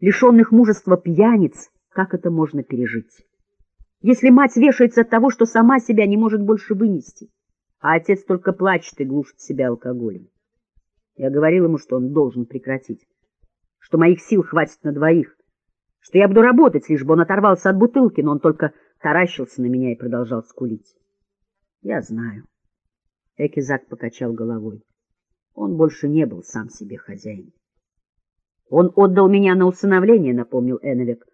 лишенных мужества пьяниц, как это можно пережить? Если мать вешается от того, что сама себя не может больше вынести, а отец только плачет и глушит себя алкоголем. Я говорил ему, что он должен прекратить, что моих сил хватит на двоих, что я буду работать, лишь бы он оторвался от бутылки, но он только таращился на меня и продолжал скулить. Я знаю. Экизак покачал головой. Он больше не был сам себе хозяин. Он отдал меня на усыновление, напомнил Эннвек.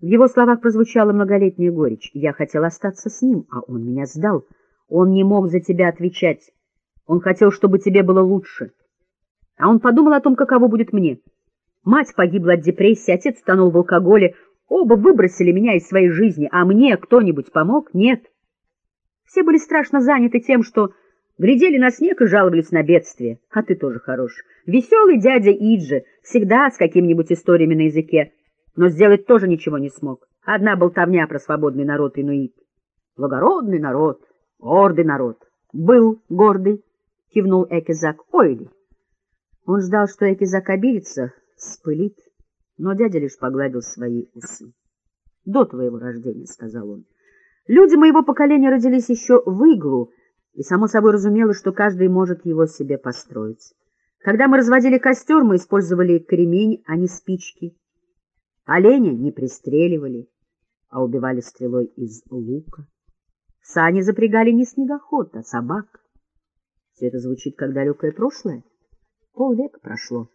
В его словах прозвучала многолетняя горечь. Я хотел остаться с ним, а он меня сдал. Он не мог за тебя отвечать. Он хотел, чтобы тебе было лучше. А он подумал о том, каково будет мне. Мать погибла от депрессии, отец тонул в алкоголе. Оба выбросили меня из своей жизни, а мне кто-нибудь помог? Нет. Все были страшно заняты тем, что глядели на снег и жаловались на бедствие. А ты тоже хорош. Веселый дядя Иджи, всегда с какими-нибудь историями на языке но сделать тоже ничего не смог. Одна болтовня про свободный народ инуит. Благородный народ, гордый народ. Был гордый, кивнул Экизак. Ойли. Он ждал, что Экизак обидится, спылит, но дядя лишь погладил свои усы. До твоего рождения, сказал он. Люди моего поколения родились еще в иглу, и само собой разумелось, что каждый может его себе построить. Когда мы разводили костер, мы использовали кремень, а не спички. Оленя не пристреливали, а убивали стрелой из лука. Сани запрягали не снегоход, а собак. Все это звучит как далекое прошлое. Полвека прошло.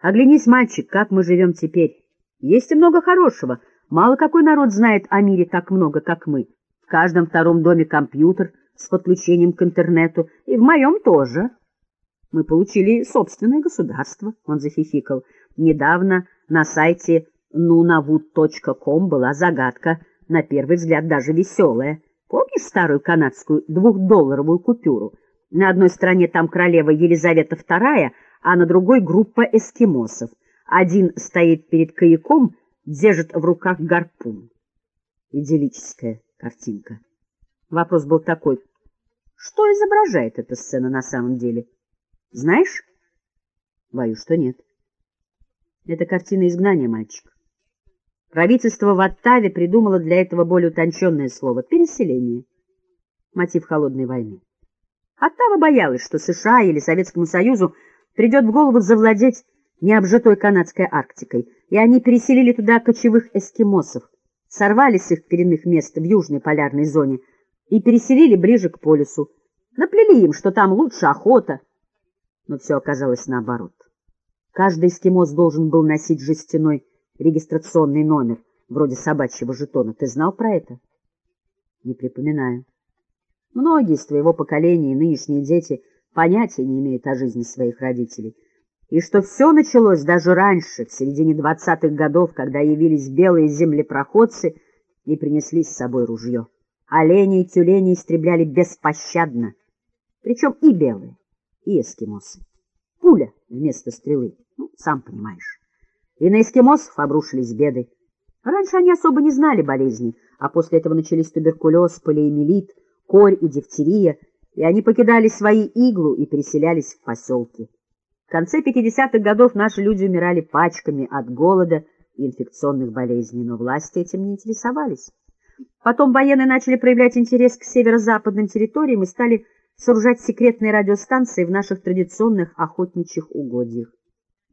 Оглянись, мальчик, как мы живем теперь. Есть и много хорошего. Мало какой народ знает о мире так много, как мы. В каждом втором доме компьютер с подключением к интернету, и в моем тоже. Мы получили собственное государство, он захихикал. Недавно на сайте nunavut.com была загадка, на первый взгляд даже веселая. Помнишь старую канадскую двухдолларовую купюру? На одной стороне там королева Елизавета II, а на другой группа эскимосов. Один стоит перед каяком, держит в руках гарпун. Идиллическая картинка. Вопрос был такой, что изображает эта сцена на самом деле? Знаешь? Боюсь, что нет. Это картина изгнания, мальчик. Правительство в Оттаве придумало для этого более утонченное слово — переселение. Мотив холодной войны. Оттава боялась, что США или Советскому Союзу придет в голову завладеть необжитой канадской Арктикой, и они переселили туда кочевых эскимосов, сорвали с их коренных мест в южной полярной зоне и переселили ближе к полюсу. Наплели им, что там лучше охота, но все оказалось наоборот. Каждый эскимос должен был носить жестяной регистрационный номер, вроде собачьего жетона. Ты знал про это? Не припоминаю. Многие из твоего поколения и нынешние дети понятия не имеют о жизни своих родителей. И что все началось даже раньше, в середине двадцатых годов, когда явились белые землепроходцы и принесли с собой ружье. Олени и тюлени истребляли беспощадно, причем и белые, и эскимосы. Пуля вместо стрелы, ну, сам понимаешь и на эскимосов обрушились беды. Раньше они особо не знали болезней, а после этого начались туберкулез, полиэмилит, корь и дифтерия, и они покидали свои иглу и переселялись в поселки. В конце 50-х годов наши люди умирали пачками от голода и инфекционных болезней, но власти этим не интересовались. Потом военные начали проявлять интерес к северо-западным территориям и стали сооружать секретные радиостанции в наших традиционных охотничьих угодьях.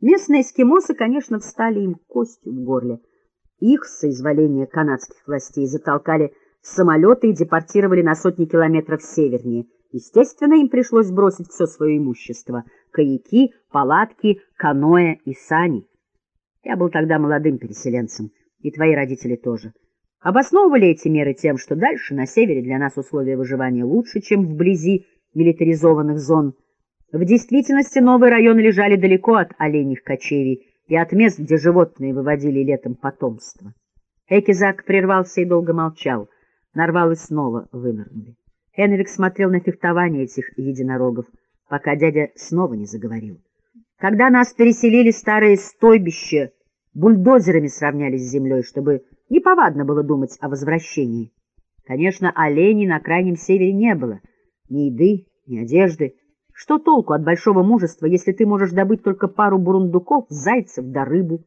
Местные эскимосы, конечно, встали им костью в горле. Их, соизволения канадских властей, затолкали в самолеты и депортировали на сотни километров севернее. Естественно, им пришлось бросить все свое имущество — каяки, палатки, каноэ и сани. Я был тогда молодым переселенцем, и твои родители тоже. Обосновывали эти меры тем, что дальше на севере для нас условия выживания лучше, чем вблизи милитаризованных зон — в действительности новые районы лежали далеко от оленьих кочевий и от мест, где животные выводили летом потомство. Экизак прервался и долго молчал. Нарвал и снова вынырнули. Энвик смотрел на фехтование этих единорогов, пока дядя снова не заговорил. Когда нас переселили старые стойбища, бульдозерами сравнялись с землей, чтобы неповадно было думать о возвращении. Конечно, оленей на крайнем севере не было, ни еды, ни одежды, что толку от большого мужества, если ты можешь добыть только пару бурундуков, зайцев да рыбу?